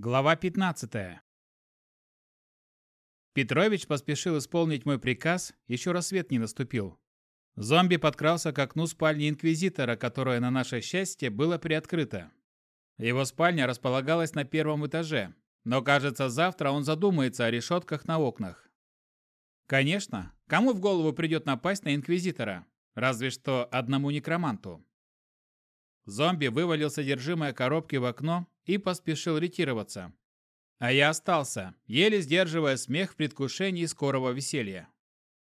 Глава 15. Петрович поспешил исполнить мой приказ, еще рассвет не наступил. Зомби подкрался к окну спальни Инквизитора, которое, на наше счастье, было приоткрыто. Его спальня располагалась на первом этаже, но, кажется, завтра он задумается о решетках на окнах. Конечно, кому в голову придет напасть на Инквизитора? Разве что одному некроманту. Зомби вывалил содержимое коробки в окно и поспешил ретироваться. А я остался, еле сдерживая смех в предвкушении скорого веселья.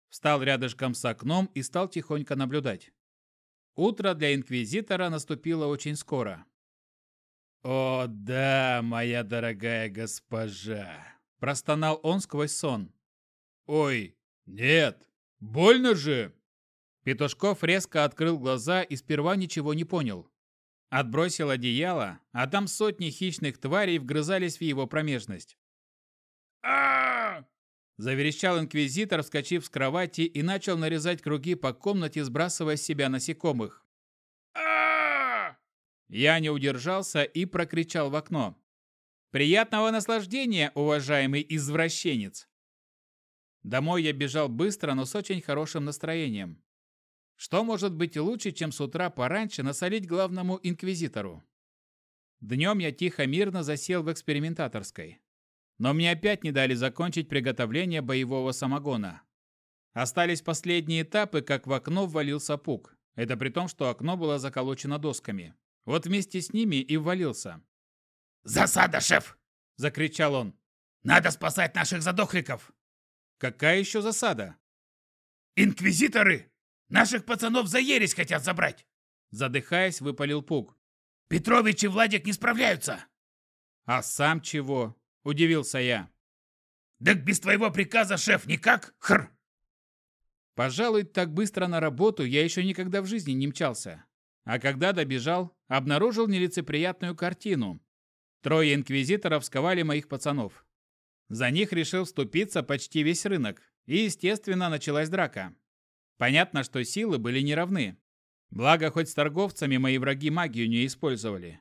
Встал рядышком с окном и стал тихонько наблюдать. Утро для Инквизитора наступило очень скоро. «О, да, моя дорогая госпожа!» – простонал он сквозь сон. «Ой, нет, больно же!» Петушков резко открыл глаза и сперва ничего не понял. Отбросил одеяло, а там сотни хищных тварей вгрызались в его промежность. а Заверещал инквизитор, вскочив с кровати и начал нарезать круги по комнате, сбрасывая с себя насекомых. а Я не удержался и прокричал в окно. «Приятного наслаждения, уважаемый извращенец!» Домой я бежал быстро, но с очень хорошим настроением. Что может быть лучше, чем с утра пораньше насолить главному инквизитору? Днем я тихо-мирно засел в экспериментаторской. Но мне опять не дали закончить приготовление боевого самогона. Остались последние этапы, как в окно ввалился пук. Это при том, что окно было заколочено досками. Вот вместе с ними и ввалился. «Засада, шеф!» – закричал он. «Надо спасать наших задохликов!» «Какая еще засада?» «Инквизиторы Наших пацанов за ересь хотят забрать!» Задыхаясь, выпалил Пук. «Петрович и Владик не справляются!» «А сам чего?» – удивился я. «Так без твоего приказа, шеф, никак? Хр!» Пожалуй, так быстро на работу я еще никогда в жизни не мчался. А когда добежал, обнаружил нелицеприятную картину. Трое инквизиторов сковали моих пацанов. За них решил вступиться почти весь рынок, и, естественно, началась драка. Понятно, что силы были неравны. Благо, хоть с торговцами мои враги магию не использовали.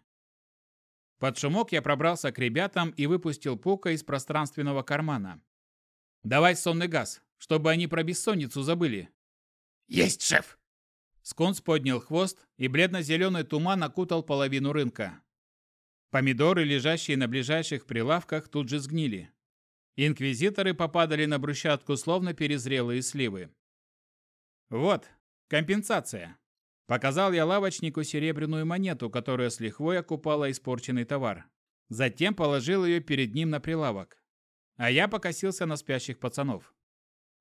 Под шумок я пробрался к ребятам и выпустил Пука из пространственного кармана. «Давай сонный газ, чтобы они про бессонницу забыли». «Есть, шеф!» Скунс поднял хвост, и бледно-зеленый туман окутал половину рынка. Помидоры, лежащие на ближайших прилавках, тут же сгнили. Инквизиторы попадали на брусчатку, словно перезрелые сливы. «Вот, компенсация!» Показал я лавочнику серебряную монету, которая с лихвой окупала испорченный товар. Затем положил ее перед ним на прилавок. А я покосился на спящих пацанов.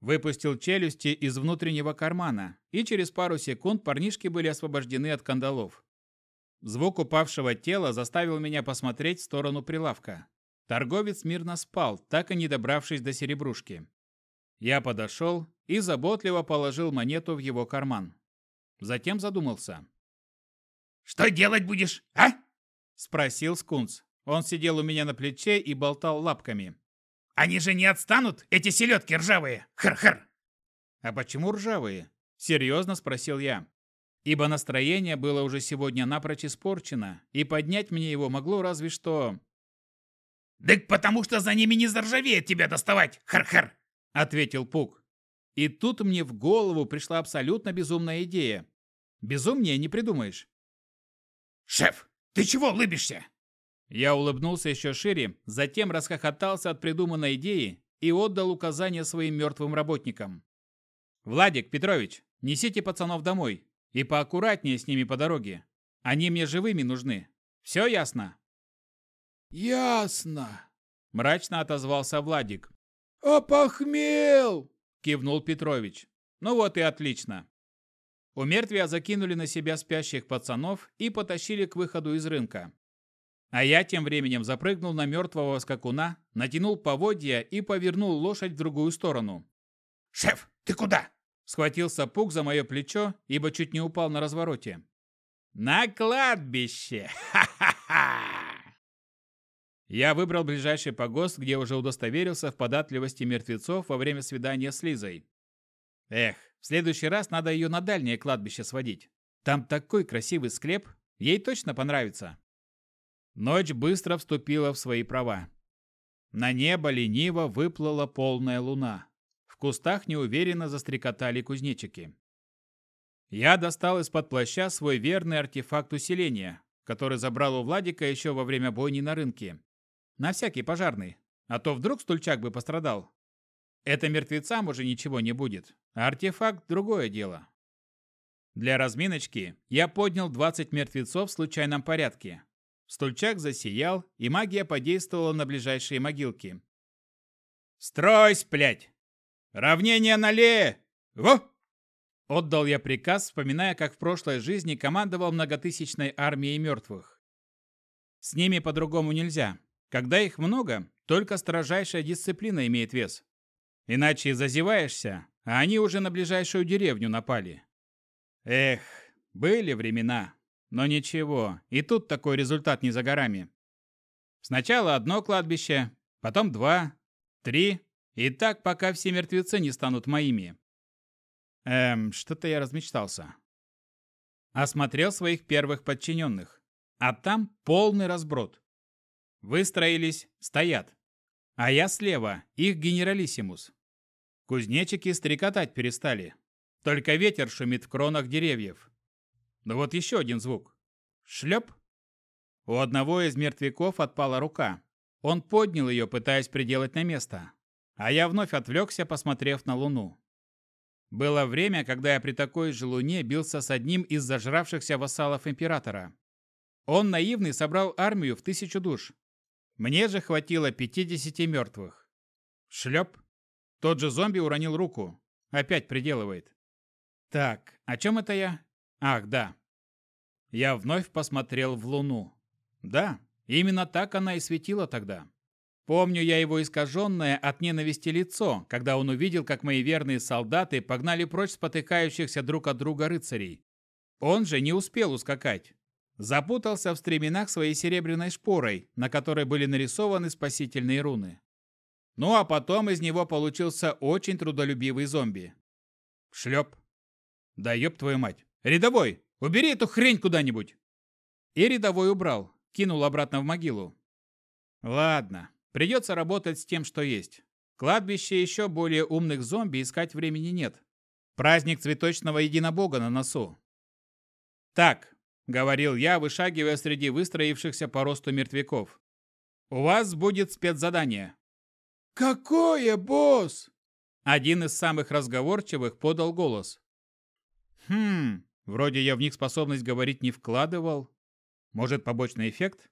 Выпустил челюсти из внутреннего кармана, и через пару секунд парнишки были освобождены от кандалов. Звук упавшего тела заставил меня посмотреть в сторону прилавка. Торговец мирно спал, так и не добравшись до серебрушки. Я подошел и заботливо положил монету в его карман. Затем задумался. «Что делать будешь, а?» – спросил Скунс. Он сидел у меня на плече и болтал лапками. «Они же не отстанут, эти селедки ржавые! Хр-хр!» «А почему ржавые?» – серьезно спросил я. Ибо настроение было уже сегодня напрочь испорчено, и поднять мне его могло разве что... «Так потому что за ними не заржавеет тебя доставать, хр-хр!» – ответил Пук. И тут мне в голову пришла абсолютно безумная идея. Безумнее не придумаешь. «Шеф, ты чего улыбишься?» Я улыбнулся еще шире, затем расхохотался от придуманной идеи и отдал указания своим мертвым работникам. «Владик, Петрович, несите пацанов домой и поаккуратнее с ними по дороге. Они мне живыми нужны. Все ясно?» «Ясно», – мрачно отозвался Владик. «Опохмел!» – кивнул Петрович. «Ну вот и отлично». У мертвия закинули на себя спящих пацанов и потащили к выходу из рынка. А я тем временем запрыгнул на мертвого скакуна, натянул поводья и повернул лошадь в другую сторону. «Шеф, ты куда?» Схватился Пук за мое плечо, ибо чуть не упал на развороте. «На кладбище! Ха-ха-ха!» Я выбрал ближайший погост, где уже удостоверился в податливости мертвецов во время свидания с Лизой. Эх, в следующий раз надо ее на дальнее кладбище сводить. Там такой красивый склеп, ей точно понравится. Ночь быстро вступила в свои права. На небо лениво выплыла полная луна. В кустах неуверенно застрекотали кузнечики. Я достал из-под плаща свой верный артефакт усиления, который забрал у Владика еще во время бойни на рынке. На всякий пожарный, а то вдруг стульчак бы пострадал. Это мертвецам уже ничего не будет, а артефакт – другое дело. Для разминочки я поднял 20 мертвецов в случайном порядке. Стульчак засиял, и магия подействовала на ближайшие могилки. «Стройсь, блядь! Равнение налее! Во!» Отдал я приказ, вспоминая, как в прошлой жизни командовал многотысячной армией мертвых. С ними по-другому нельзя. Когда их много, только строжайшая дисциплина имеет вес. Иначе зазеваешься, а они уже на ближайшую деревню напали. Эх, были времена. Но ничего, и тут такой результат не за горами. Сначала одно кладбище, потом два, три, и так, пока все мертвецы не станут моими. Эм, что-то я размечтался. Осмотрел своих первых подчиненных. А там полный разброд. Выстроились, стоят. А я слева, их генералиссимус. Кузнечики стрекотать перестали. Только ветер шумит в кронах деревьев. Но вот еще один звук. Шлеп. У одного из мертвяков отпала рука. Он поднял ее, пытаясь приделать на место. А я вновь отвлекся, посмотрев на луну. Было время, когда я при такой же луне бился с одним из зажравшихся вассалов императора. Он наивный собрал армию в тысячу душ. Мне же хватило 50 мертвых. Шлеп. Тот же зомби уронил руку. Опять приделывает. Так, о чем это я? Ах, да. Я вновь посмотрел в луну. Да, именно так она и светила тогда. Помню я его искаженное от ненависти лицо, когда он увидел, как мои верные солдаты погнали прочь спотыкающихся друг от друга рыцарей. Он же не успел ускакать. Запутался в стременах своей серебряной шпорой, на которой были нарисованы спасительные руны. Ну а потом из него получился очень трудолюбивый зомби. Шлеп. Да ёб твою мать. Рядовой, убери эту хрень куда-нибудь. И рядовой убрал, кинул обратно в могилу. Ладно, Придется работать с тем, что есть. Кладбище еще более умных зомби искать времени нет. Праздник цветочного единобога на носу. «Так», — говорил я, вышагивая среди выстроившихся по росту мертвяков. «У вас будет спецзадание». «Какое, босс?» Один из самых разговорчивых подал голос. «Хм, вроде я в них способность говорить не вкладывал. Может, побочный эффект?»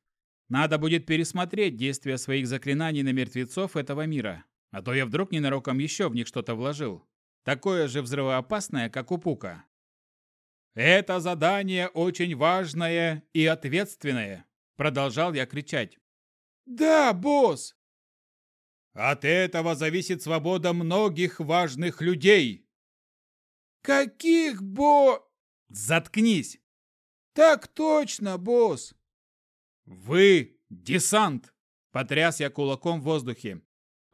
Надо будет пересмотреть действия своих заклинаний на мертвецов этого мира, а то я вдруг ненароком еще в них что-то вложил. Такое же взрывоопасное, как у Пука. «Это задание очень важное и ответственное», — продолжал я кричать. «Да, босс!» «От этого зависит свобода многих важных людей!» «Каких, бо...» «Заткнись!» «Так точно, босс!» «Вы – десант!» – потряс я кулаком в воздухе.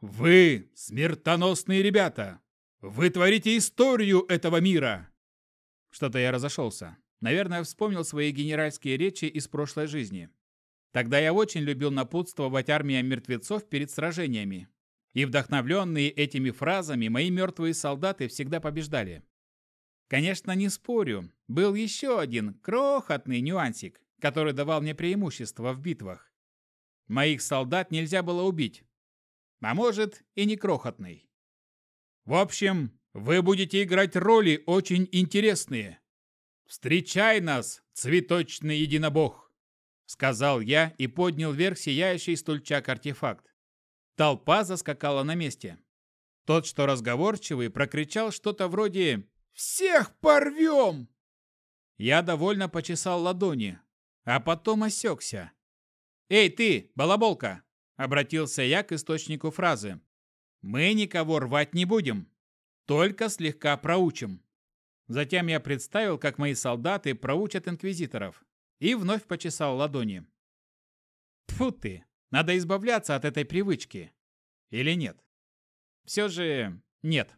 «Вы – смертоносные ребята! Вы творите историю этого мира!» Что-то я разошелся. Наверное, вспомнил свои генеральские речи из прошлой жизни. Тогда я очень любил напутствовать армиям мертвецов перед сражениями. И вдохновленные этими фразами мои мертвые солдаты всегда побеждали. Конечно, не спорю, был еще один крохотный нюансик который давал мне преимущество в битвах. Моих солдат нельзя было убить. А может, и не крохотный. В общем, вы будете играть роли очень интересные. Встречай нас, цветочный единобог, сказал я и поднял вверх сияющий стульчак-артефакт. Толпа заскакала на месте. Тот, что разговорчивый, прокричал что-то вроде «Всех порвем!». Я довольно почесал ладони, а потом осекся. «Эй, ты, балаболка!» – обратился я к источнику фразы. «Мы никого рвать не будем, только слегка проучим». Затем я представил, как мои солдаты проучат инквизиторов, и вновь почесал ладони. Тфу ты, надо избавляться от этой привычки. Или нет? Все же нет.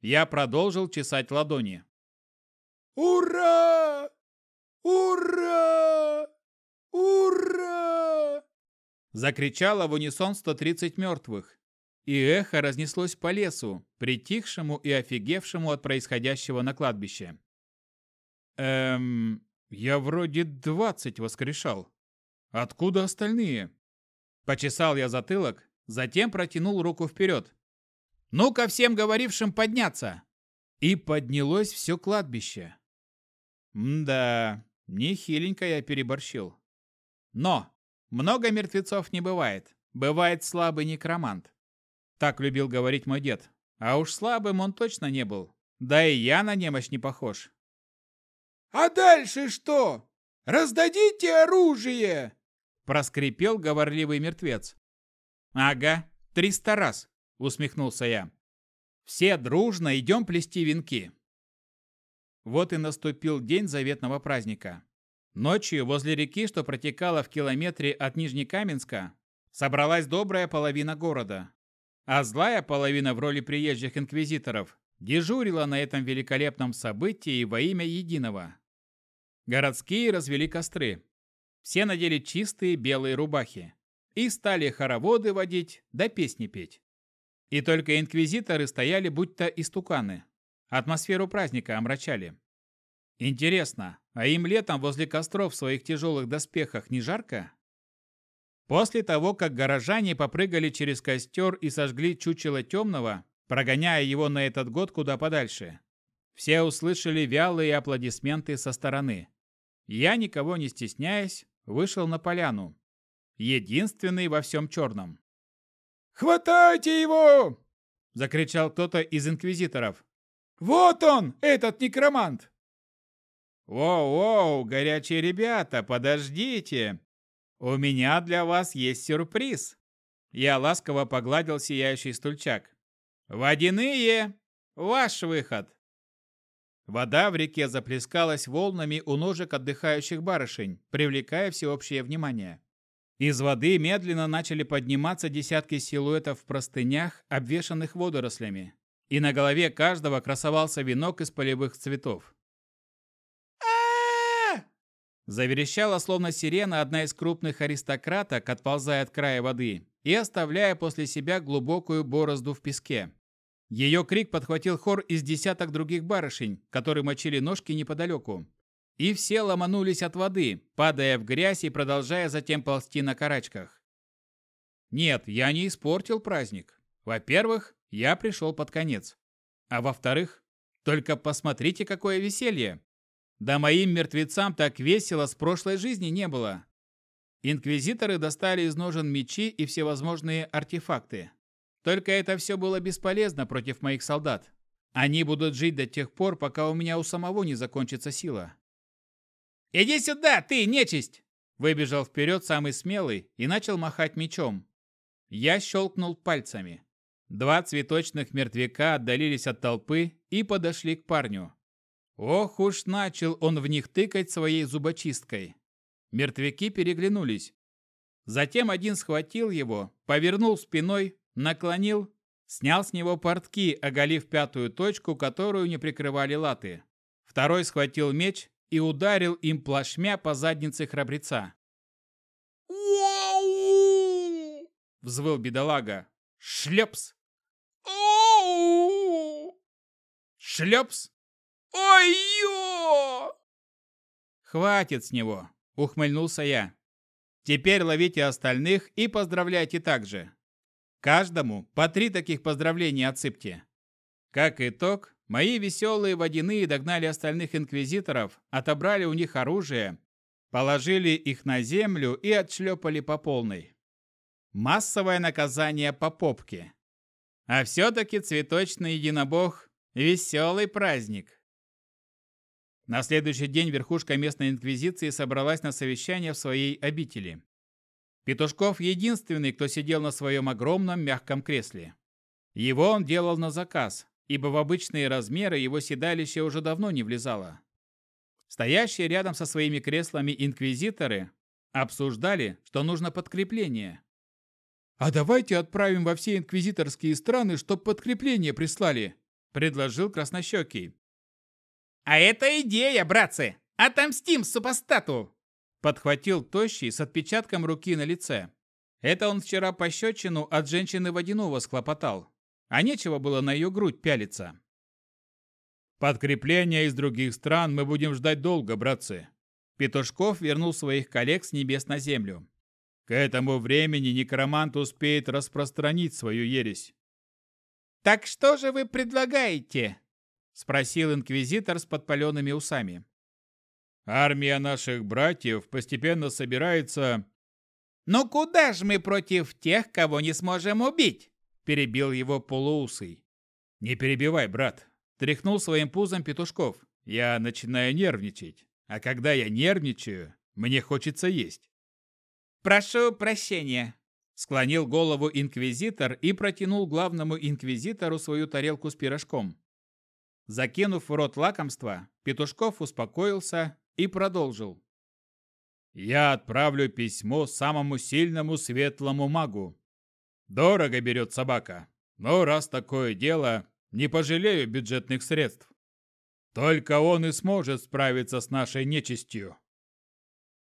Я продолжил чесать ладони. «Ура! Ура! Ура! Закричало в унисон 130 мертвых. И эхо разнеслось по лесу, притихшему и офигевшему от происходящего на кладбище. Эм, я вроде 20 воскрешал. Откуда остальные? Почесал я затылок, затем протянул руку вперед. «Ну-ка всем говорившим подняться!» И поднялось все кладбище. Мда, нехиленько я переборщил. Но много мертвецов не бывает. Бывает слабый некромант. Так любил говорить мой дед. А уж слабым он точно не был. Да и я на немощь не похож. «А дальше что? Раздадите оружие!» Проскрипел говорливый мертвец. «Ага, триста раз!» Усмехнулся я. «Все дружно идем плести венки!» Вот и наступил день заветного праздника. Ночью возле реки, что протекала в километре от Нижнекаменска, собралась добрая половина города. А злая половина в роли приезжих инквизиторов дежурила на этом великолепном событии во имя единого. Городские развели костры. Все надели чистые белые рубахи и стали хороводы водить да песни петь. И только инквизиторы стояли будто истуканы. Атмосферу праздника омрачали. Интересно, а им летом возле костров в своих тяжелых доспехах не жарко? После того, как горожане попрыгали через костер и сожгли чучело темного, прогоняя его на этот год куда подальше, все услышали вялые аплодисменты со стороны. Я, никого не стесняясь, вышел на поляну. Единственный во всем черном. «Хватайте его!» – закричал кто-то из инквизиторов. «Вот он, этот некромант!» «Воу-воу, горячие ребята, подождите! У меня для вас есть сюрприз!» Я ласково погладил сияющий стульчак. «Водяные! Ваш выход!» Вода в реке заплескалась волнами у ножек отдыхающих барышень, привлекая всеобщее внимание. Из воды медленно начали подниматься десятки силуэтов в простынях, обвешанных водорослями, и на голове каждого красовался венок из полевых цветов. Заверещала, словно сирена, одна из крупных аристократок, отползая от края воды и оставляя после себя глубокую борозду в песке. Ее крик подхватил хор из десяток других барышень, которые мочили ножки неподалеку. И все ломанулись от воды, падая в грязь и продолжая затем ползти на карачках. Нет, я не испортил праздник. Во-первых, я пришел под конец. А во-вторых, только посмотрите, какое веселье. Да моим мертвецам так весело с прошлой жизни не было. Инквизиторы достали из ножен мечи и всевозможные артефакты. Только это все было бесполезно против моих солдат. Они будут жить до тех пор, пока у меня у самого не закончится сила. «Иди сюда, ты, нечисть!» Выбежал вперед самый смелый и начал махать мечом. Я щелкнул пальцами. Два цветочных мертвяка отдалились от толпы и подошли к парню. Ох уж начал он в них тыкать своей зубочисткой. Мертвяки переглянулись. Затем один схватил его, повернул спиной, наклонил, снял с него портки, оголив пятую точку, которую не прикрывали латы. Второй схватил меч и ударил им плашмя по заднице храбреца. Взвыл бедолага. «Шлепс!» «Шлепс!» «Ой-ё!» «Хватит с него!» – ухмыльнулся я. «Теперь ловите остальных и поздравляйте также. Каждому по три таких поздравления отсыпьте». Как итог, мои веселые водяные догнали остальных инквизиторов, отобрали у них оружие, положили их на землю и отшлепали по полной. Массовое наказание по попке. А все-таки цветочный единобог – веселый праздник. На следующий день верхушка местной инквизиции собралась на совещание в своей обители. Петушков единственный, кто сидел на своем огромном мягком кресле. Его он делал на заказ, ибо в обычные размеры его седалище уже давно не влезало. Стоящие рядом со своими креслами инквизиторы обсуждали, что нужно подкрепление. «А давайте отправим во все инквизиторские страны, чтоб подкрепление прислали», – предложил Краснощекий. «А это идея, братцы! Отомстим супостату!» Подхватил тощий с отпечатком руки на лице. Это он вчера пощечину от женщины водяного схлопотал, а нечего было на ее грудь пялиться. Подкрепления из других стран мы будем ждать долго, братцы. Петушков вернул своих коллег с небес на землю. К этому времени некромант успеет распространить свою ересь. «Так что же вы предлагаете?» – спросил инквизитор с подпаленными усами. «Армия наших братьев постепенно собирается...» «Ну куда ж мы против тех, кого не сможем убить?» – перебил его полуусый. «Не перебивай, брат», – тряхнул своим пузом Петушков. «Я начинаю нервничать, а когда я нервничаю, мне хочется есть». «Прошу прощения», – склонил голову инквизитор и протянул главному инквизитору свою тарелку с пирожком. Закинув в рот лакомство, Петушков успокоился и продолжил. «Я отправлю письмо самому сильному светлому магу. Дорого берет собака, но раз такое дело, не пожалею бюджетных средств. Только он и сможет справиться с нашей нечистью».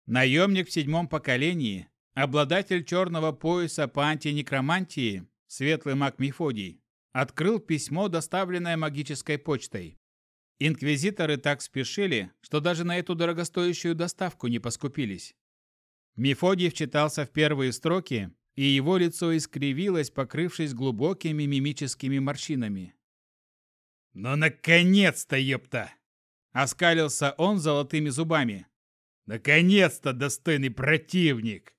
Наемник в седьмом поколении, обладатель черного пояса по антинекромантии, светлый маг Мефодий, открыл письмо, доставленное магической почтой. Инквизиторы так спешили, что даже на эту дорогостоящую доставку не поскупились. Мефодий вчитался в первые строки, и его лицо искривилось, покрывшись глубокими мимическими морщинами. «Ну, наконец-то, ёпта!» Оскалился он золотыми зубами. Наконец-то достойный противник!